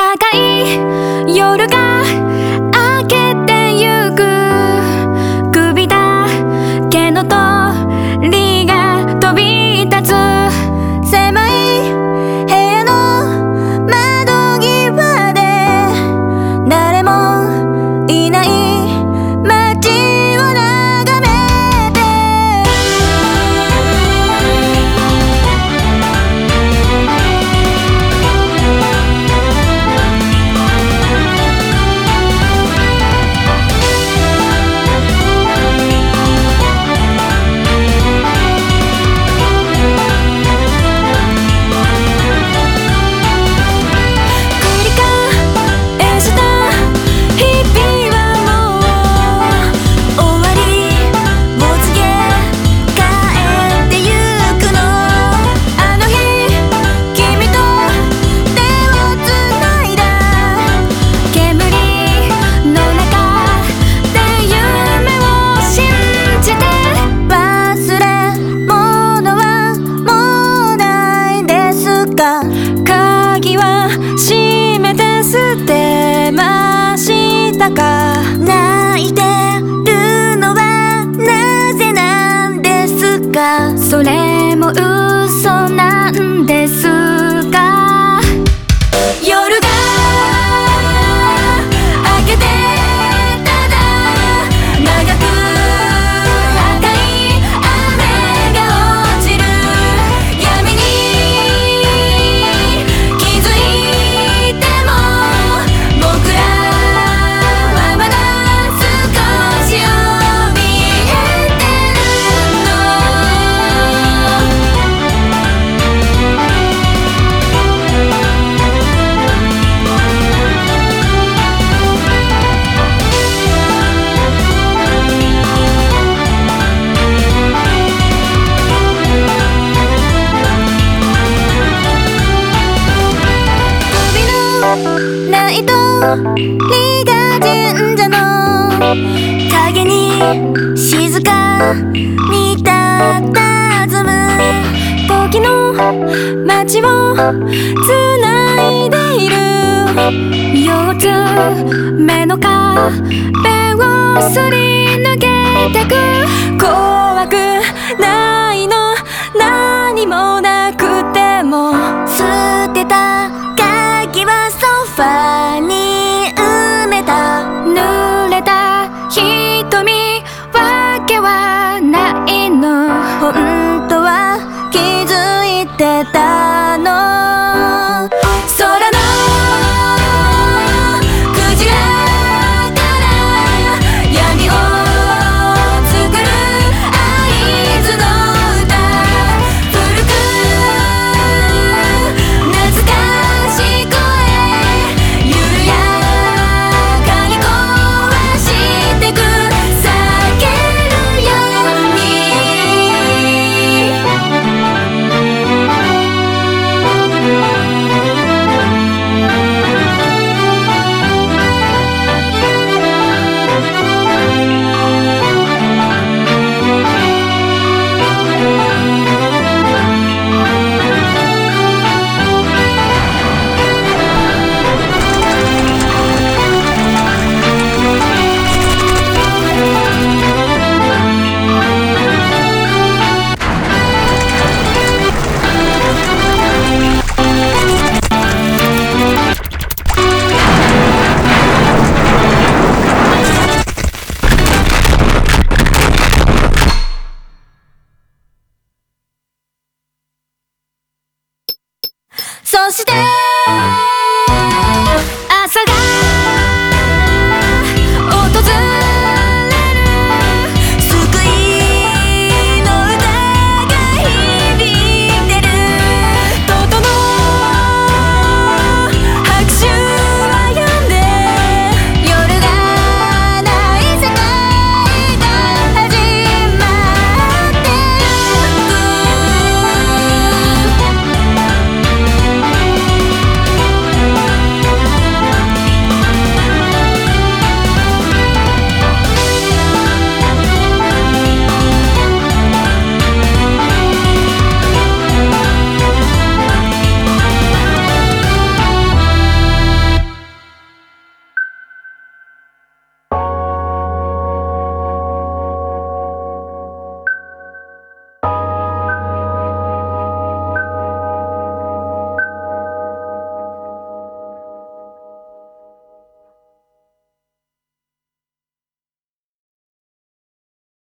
長い夜が静かに佇む時の街をつないでいる。四つ目の壁をすり抜けてく。怖くないの何もない。本当は気づいてたそして朝が